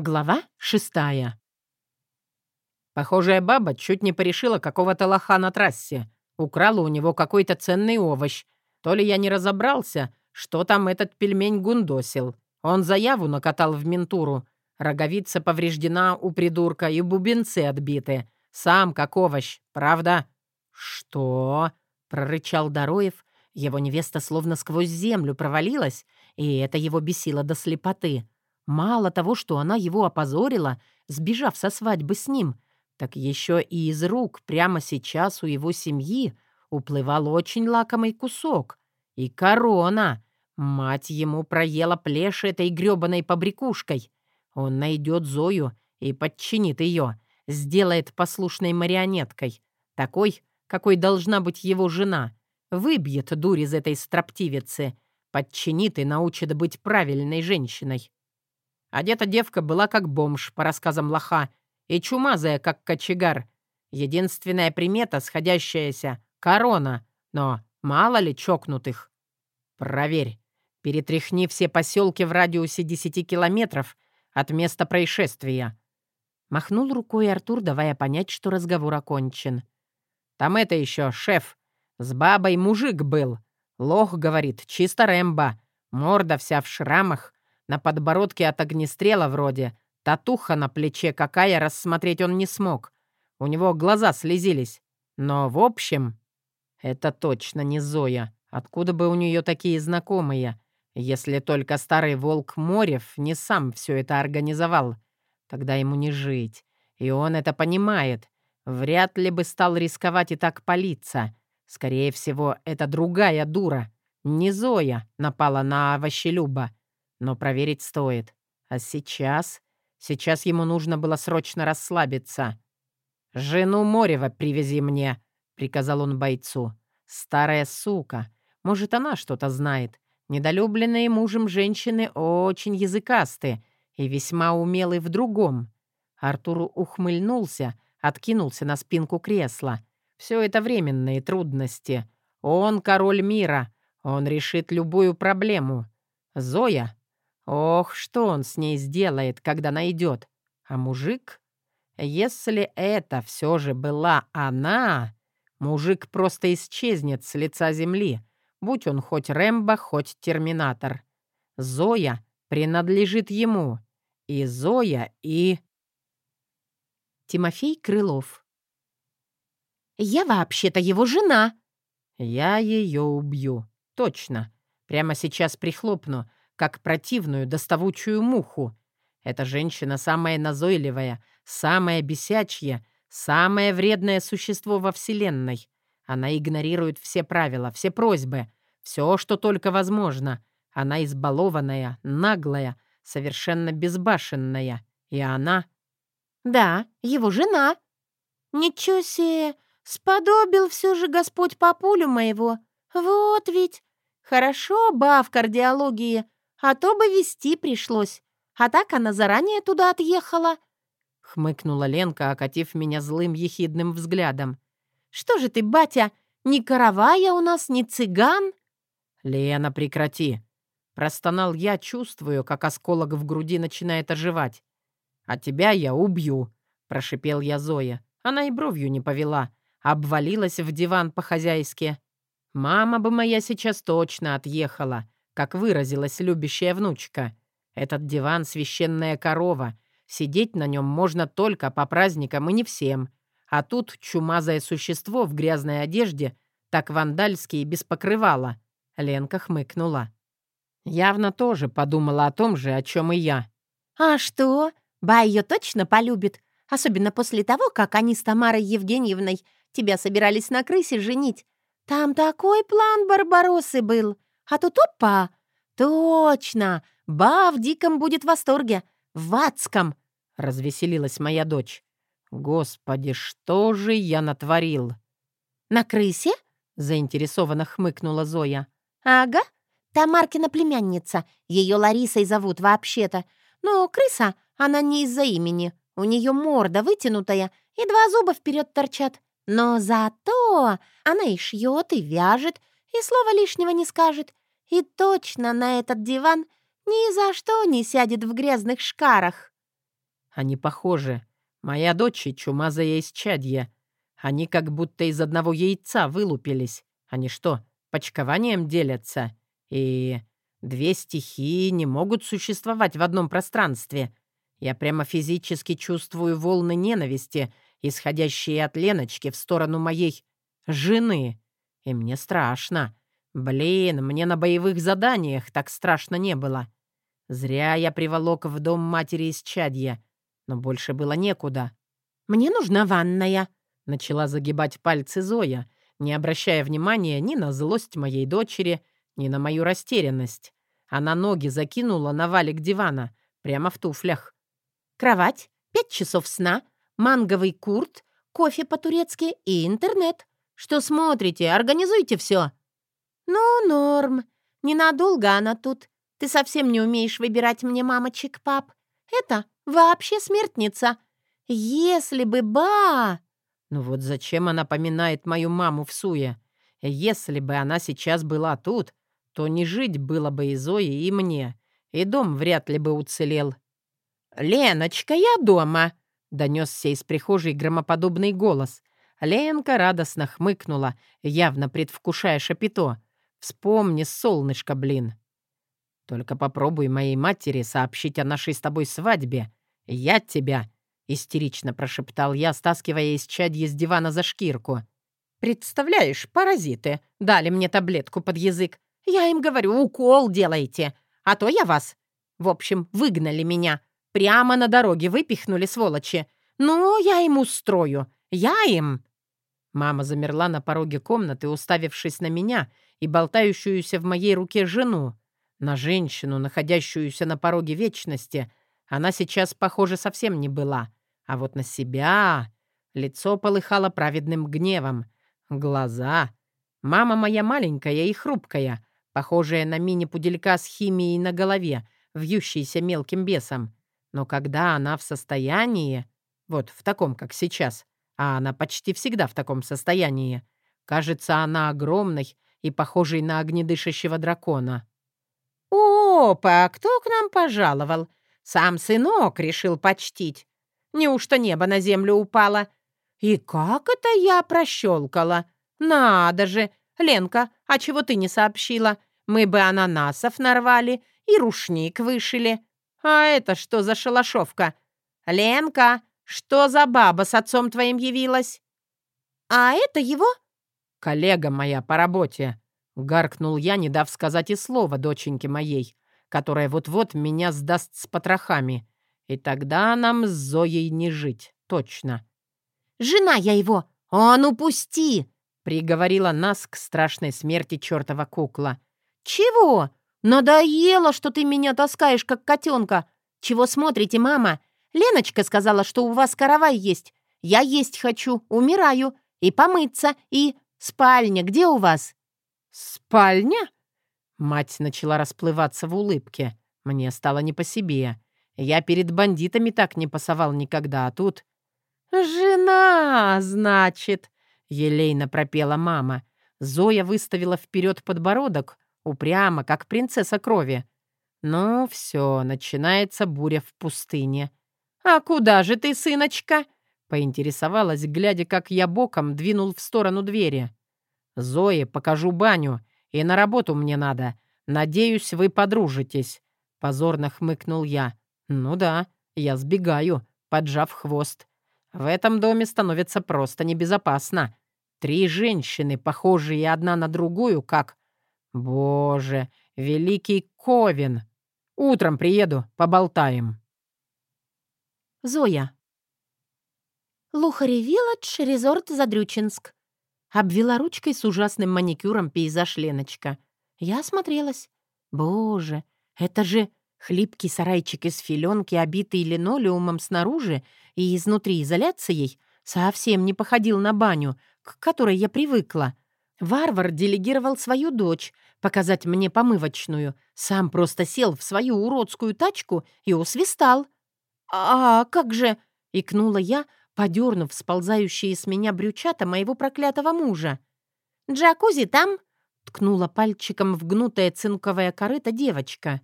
Глава шестая. Похожая баба чуть не порешила какого-то лоха на трассе. Украла у него какой-то ценный овощ. То ли я не разобрался, что там этот пельмень гундосил. Он заяву накатал в ментуру. Роговица повреждена у придурка и бубенцы отбиты. Сам как овощ, правда? «Что?» — прорычал Дороев. Его невеста словно сквозь землю провалилась, и это его бесило до слепоты. Мало того, что она его опозорила, сбежав со свадьбы с ним, так еще и из рук прямо сейчас у его семьи уплывал очень лакомый кусок. И корона. Мать ему проела плешь этой грёбаной побрякушкой. Он найдет Зою и подчинит ее, сделает послушной марионеткой, такой, какой должна быть его жена. Выбьет дурь из этой строптивицы, подчинит и научит быть правильной женщиной. Одета девка была как бомж, по рассказам лоха, и чумазая, как кочегар. Единственная примета, сходящаяся — корона, но мало ли чокнутых. Проверь. Перетряхни все поселки в радиусе 10 километров от места происшествия. Махнул рукой Артур, давая понять, что разговор окончен. Там это еще, шеф. С бабой мужик был. Лох, говорит, чисто Рэмбо. Морда вся в шрамах, на подбородке от огнестрела вроде. Татуха на плече какая, рассмотреть он не смог. У него глаза слезились. Но в общем... Это точно не Зоя. Откуда бы у нее такие знакомые? Если только старый волк Морев не сам все это организовал. Тогда ему не жить. И он это понимает. Вряд ли бы стал рисковать и так палиться. Скорее всего, это другая дура. Не Зоя напала на овощелюба. Но проверить стоит. А сейчас... Сейчас ему нужно было срочно расслабиться. «Жену Морева привези мне», — приказал он бойцу. «Старая сука. Может, она что-то знает. Недолюбленные мужем женщины очень языкасты и весьма умелы в другом». Артур ухмыльнулся, откинулся на спинку кресла. «Все это временные трудности. Он король мира. Он решит любую проблему. Зоя Ох, что он с ней сделает, когда найдет? А мужик? Если это все же была она, мужик просто исчезнет с лица земли, будь он хоть Рэмбо, хоть Терминатор. Зоя принадлежит ему. И Зоя, и... Тимофей Крылов «Я вообще-то его жена!» «Я ее убью. Точно. Прямо сейчас прихлопну, как противную доставучую муху. Эта женщина самая назойливая, самая бесячья, самое вредное существо во Вселенной. Она игнорирует все правила, все просьбы, все, что только возможно. Она избалованная, наглая, совершенно безбашенная. И она... «Да, его жена». «Ничего себе! Сподобил все же Господь папулю моего. Вот ведь! Хорошо, ба в кардиологии а то бы вести пришлось. А так она заранее туда отъехала». Хмыкнула Ленка, окатив меня злым ехидным взглядом. «Что же ты, батя, ни каравая у нас, ни цыган?» «Лена, прекрати!» Простонал я, чувствую, как осколок в груди начинает оживать. «А тебя я убью!» — прошипел я Зоя. Она и бровью не повела, обвалилась в диван по-хозяйски. «Мама бы моя сейчас точно отъехала!» Как выразилась любящая внучка. Этот диван — священная корова. Сидеть на нем можно только по праздникам и не всем. А тут чумазое существо в грязной одежде, так вандальски и без покрывала. Ленка хмыкнула. Явно тоже подумала о том же, о чем и я. «А что? Ба ее точно полюбит, особенно после того, как они с Тамарой Евгеньевной тебя собирались на крысе женить. Там такой план Барбароссы был. А тут опа! Точно! Ба в диком будет восторге! В адском!» — развеселилась моя дочь. «Господи, что же я натворил?» «На крысе?» — заинтересованно хмыкнула Зоя. «Ага, Тамаркина племянница. Ее Ларисой зовут вообще-то. Но крыса, она не из-за имени. У нее морда вытянутая, и два зуба вперед торчат. Но зато она и шьет, и вяжет, и слова лишнего не скажет. И точно на этот диван ни за что не сядет в грязных шкарах. Они похожи. Моя дочь и чумазая исчадье. Они как будто из одного яйца вылупились. Они что, почкованием делятся? И две стихии не могут существовать в одном пространстве. Я прямо физически чувствую волны ненависти, исходящие от Леночки в сторону моей жены. И мне страшно. Блин, мне на боевых заданиях так страшно не было. Зря я приволок в дом матери из Чадья, но больше было некуда. «Мне нужна ванная», — начала загибать пальцы Зоя, не обращая внимания ни на злость моей дочери, ни на мою растерянность. Она ноги закинула на валик дивана, прямо в туфлях. «Кровать, пять часов сна, манговый курт, кофе по-турецки и интернет. Что смотрите? Организуйте все». «Ну, норм. Ненадолго она тут. Ты совсем не умеешь выбирать мне мамочек, пап. Это вообще смертница. Если бы ба...» Ну вот зачем она поминает мою маму в суе? Если бы она сейчас была тут, то не жить было бы и Зои, и мне, и дом вряд ли бы уцелел. «Леночка, я дома!» — донесся из прихожей громоподобный голос. Ленка радостно хмыкнула, явно предвкушая шапито. Вспомни, солнышко, блин. Только попробуй моей матери сообщить о нашей с тобой свадьбе. Я тебя, — истерично прошептал я, стаскивая из чадья с дивана за шкирку. «Представляешь, паразиты, дали мне таблетку под язык. Я им говорю, укол делайте, а то я вас. В общем, выгнали меня. Прямо на дороге выпихнули, сволочи. Ну, я им устрою. Я им...» Мама замерла на пороге комнаты, уставившись на меня и болтающуюся в моей руке жену. На женщину, находящуюся на пороге вечности, она сейчас, похоже, совсем не была. А вот на себя... Лицо полыхало праведным гневом. Глаза... Мама моя маленькая и хрупкая, похожая на мини-пуделька с химией на голове, вьющейся мелким бесом. Но когда она в состоянии... Вот в таком, как сейчас, а она почти всегда в таком состоянии, кажется, она огромной и похожей на огнедышащего дракона. «Опа, кто к нам пожаловал? Сам сынок решил почтить. Неужто небо на землю упало? И как это я прощелкала? Надо же! Ленка, а чего ты не сообщила? Мы бы ананасов нарвали и рушник вышили. А это что за шалашовка? Ленка, что за баба с отцом твоим явилась?» «А это его?» «Коллега моя по работе», — гаркнул я, не дав сказать и слова доченьке моей, которая вот-вот меня сдаст с потрохами. И тогда нам с Зоей не жить, точно. «Жена я его! А ну пусти!» — приговорила нас к страшной смерти чертова кукла. «Чего? Надоело, что ты меня таскаешь, как котенка. Чего смотрите, мама? Леночка сказала, что у вас каравай есть. Я есть хочу, умираю. И помыться, и... Спальня где у вас?» «Спальня?» Мать начала расплываться в улыбке. Мне стало не по себе. Я перед бандитами так не пасовал никогда, а тут... «Жена, значит!» — елейно пропела мама. Зоя выставила вперед подбородок, упрямо, как принцесса крови. «Ну, все, начинается буря в пустыне. «А куда же ты, сыночка?» — поинтересовалась, глядя, как я боком двинул в сторону двери. «Зое покажу баню, и на работу мне надо. Надеюсь, вы подружитесь», — позорно хмыкнул я. «Ну да, я сбегаю, поджав хвост. В этом доме становится просто небезопасно. Три женщины, похожие одна на другую, как... Боже, великий Ковен! Утром приеду, поболтаем». Зоя. Лухари Вилледж, резорт Задрючинск. Обвела ручкой с ужасным маникюром пейзаж Леночка. Я осмотрелась. Боже, это же хлипкий сарайчик из филенки, обитый линолеумом снаружи и изнутри изоляцией, совсем не походил на баню, к которой я привыкла. Варвар делегировал свою дочь показать мне помывочную, сам просто сел в свою уродскую тачку и усвистал — «А как же?» — икнула я, подернув сползающие с меня брючата моего проклятого мужа. «Джакузи там?» — ткнула пальчиком в гнутое цинковое корыто девочка.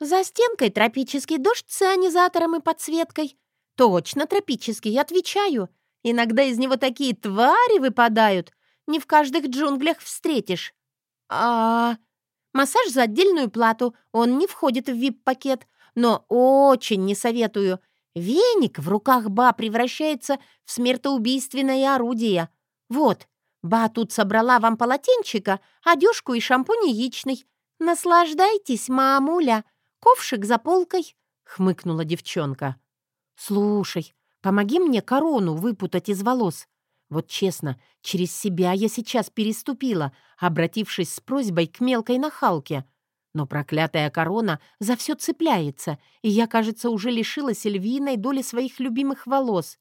«За стенкой тропический дождь с ионизатором и подсветкой. Точно тропический, отвечаю. Иногда из него такие твари выпадают. Не в каждых джунглях встретишь. А массаж за отдельную плату. Он не входит в вип-пакет. Но очень не советую. Веник в руках Ба превращается в смертоубийственное орудие. Вот, Ба тут собрала вам полотенчика, одежку и шампунь яичный. Наслаждайтесь, мамуля. Ковшик за полкой, — хмыкнула девчонка. Слушай, помоги мне корону выпутать из волос. Вот честно, через себя я сейчас переступила, обратившись с просьбой к мелкой нахалке. Но проклятая корона за все цепляется, и я, кажется, уже лишилась львиной доли своих любимых волос.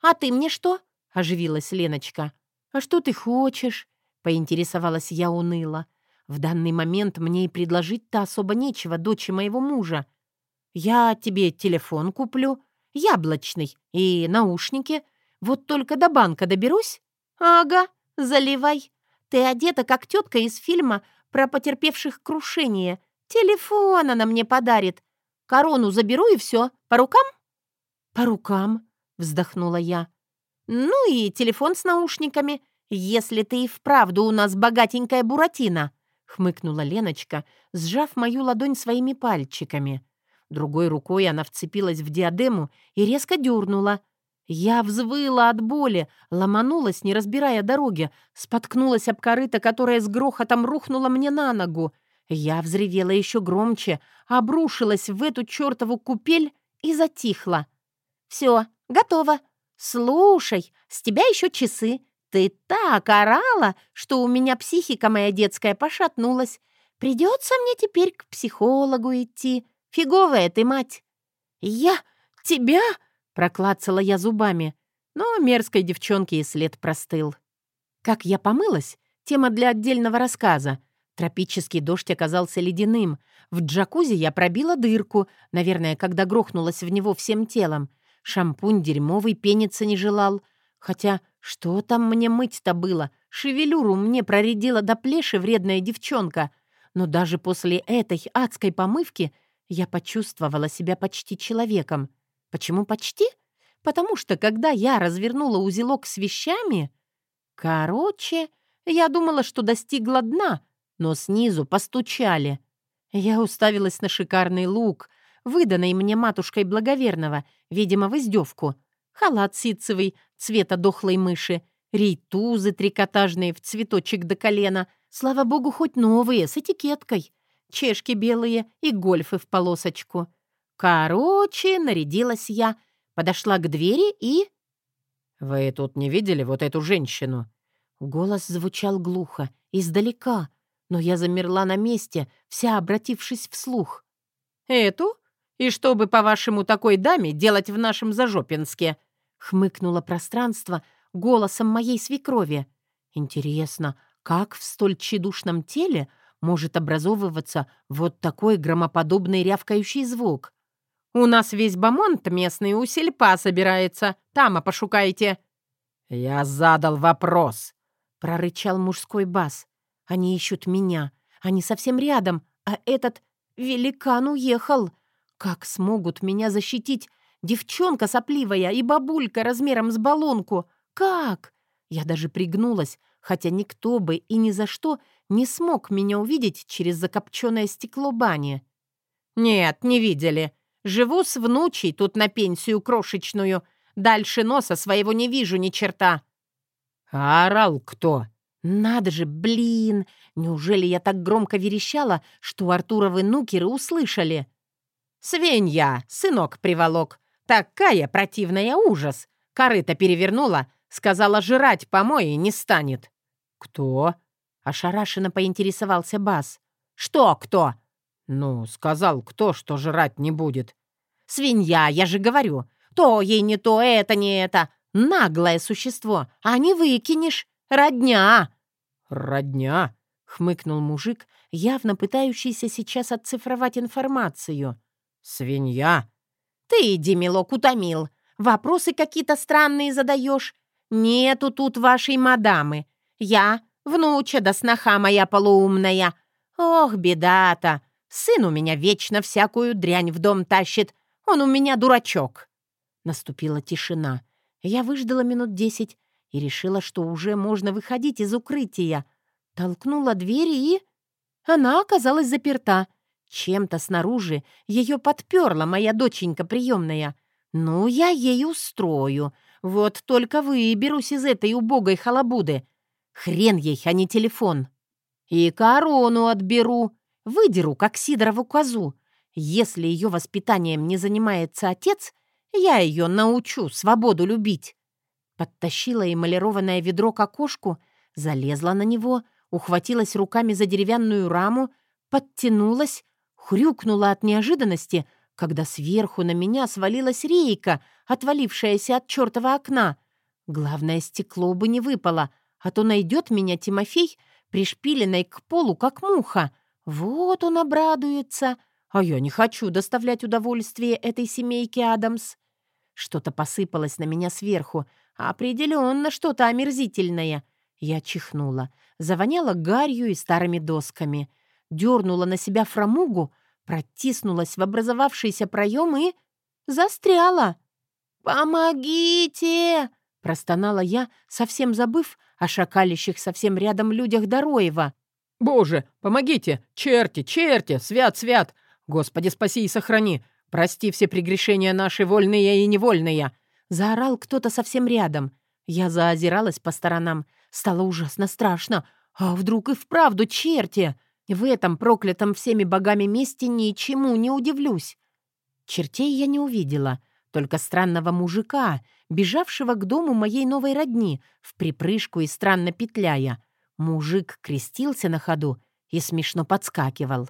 «А ты мне что?» — оживилась Леночка. «А что ты хочешь?» — поинтересовалась я уныло. «В данный момент мне и предложить-то особо нечего, дочь моего мужа. Я тебе телефон куплю, яблочный и наушники. Вот только до банка доберусь?» «Ага, заливай. Ты одета, как тетка из фильма про потерпевших крушение. Телефон она мне подарит. Корону заберу и все. По рукам?» «По рукам», — вздохнула я. «Ну и телефон с наушниками, если ты и вправду у нас богатенькая буратино», — хмыкнула Леночка, сжав мою ладонь своими пальчиками. Другой рукой она вцепилась в диадему и резко дернула. Я взвыла от боли, ломанулась, не разбирая дороги, споткнулась об корыто, которое с грохотом рухнуло мне на ногу. Я взревела еще громче, обрушилась в эту чертову купель и затихла. «Все, готово. Слушай, с тебя еще часы. Ты так орала, что у меня психика моя детская пошатнулась. Придется мне теперь к психологу идти. Фиговая ты, мать!» «Я? Тебя?» Проклацала я зубами, но мерзкой девчонке и след простыл. Как я помылась? Тема для отдельного рассказа. Тропический дождь оказался ледяным. В джакузи я пробила дырку, наверное, когда грохнулась в него всем телом. Шампунь дерьмовый пениться не желал. Хотя что там мне мыть-то было? Шевелюру мне проредила до плеши вредная девчонка. Но даже после этой адской помывки я почувствовала себя почти человеком. Почему почти? Потому что, когда я развернула узелок с вещами... Короче, я думала, что достигла дна, но снизу постучали. Я уставилась на шикарный лук, выданный мне матушкой благоверного, видимо, в издевку. Халат ситцевый, цвета дохлой мыши, рейтузы трикотажные в цветочек до колена. Слава богу, хоть новые, с этикеткой. Чешки белые и гольфы в полосочку. Короче, нарядилась я, подошла к двери и... «Вы тут не видели вот эту женщину?» Голос звучал глухо, издалека, но я замерла на месте, вся обратившись вслух. «Эту? И что бы, по-вашему, такой даме делать в нашем Зажопинске?» хмыкнуло пространство голосом моей свекрови. «Интересно, как в столь тщедушном теле может образовываться вот такой громоподобный рявкающий звук?» У нас весь бомонд местный у сельпа собирается. Тама пошукайте». «Я задал вопрос», — прорычал мужской бас. «Они ищут меня. Они совсем рядом, а этот великан уехал. Как смогут меня защитить девчонка сопливая и бабулька размером с баллонку? Как?» Я даже пригнулась, хотя никто бы и ни за что не смог меня увидеть через закопченное стекло бани. «Нет, не видели. Живу с внучей тут на пенсию крошечную. Дальше носа своего не вижу ни черта». «А орал кто?» «Надо же, блин! Неужели я так громко верещала, что Артуровы нукеры услышали?» «Свинья, сынок приволок. Такая противная ужас. Корыто перевернула, сказала, жрать помои не станет». «Кто?» — ошарашенно поинтересовался Бас. «Что кто?» «Ну, сказал кто, что жрать не будет». «Свинья, я же говорю. То ей не то, это не это. Наглое существо. А не выкинешь. Родня!» «Родня?» — хмыкнул мужик, явно пытающийся сейчас отцифровать информацию. «Свинья?» «Ты, Демилок, утомил. Вопросы какие-то странные задаешь. Нету тут вашей мадамы. Я, внуча да сноха моя полуумная. Ох, беда-то. Сын у меня вечно всякую дрянь в дом тащит. Он у меня дурачок». Наступила тишина. Я выждала минут десять и решила, что уже можно выходить из укрытия. Толкнула дверь и... Она оказалась заперта. Чем-то снаружи ее подперла моя доченька приемная. Ну, я ей устрою. Вот только выберусь из этой убогой халабуды. Хрен ей, а не телефон. И корону отберу. Выдеру, как Сидорову козу. Если ее воспитанием не занимается отец, я ее научу свободу любить. Подтащила эмалированное ведро к окошку, залезла на него, ухватилась руками за деревянную раму, подтянулась, хрюкнула от неожиданности, когда сверху на меня свалилась рейка, отвалившаяся от чертова окна. Главное, стекло бы не выпало, а то найдет меня Тимофей, пришпиленной к полу, как муха. Вот он обрадуется. А я не хочу доставлять удовольствие этой семейке Адамс. Что-то посыпалось на меня сверху. Определенно что-то омерзительное. Я чихнула, завоняла гарью и старыми досками. Дернула на себя фрамугу, протиснулась в образовавшийся проем и... застряла. «Помогите!» — простонала я, совсем забыв о шакалищих совсем рядом людях Дороева. «Боже, помогите! Черти, черти! Свят, свят! Господи, спаси и сохрани! Прости все прегрешения наши, вольные и невольные!» Заорал кто-то совсем рядом. Я заозиралась по сторонам. Стало ужасно страшно. А вдруг и вправду черти? В этом проклятом всеми богами месте ничему не удивлюсь. Чертей я не увидела, только странного мужика, бежавшего к дому моей новой родни, в припрыжку и странно петляя. Мужик крестился на ходу и смешно подскакивал.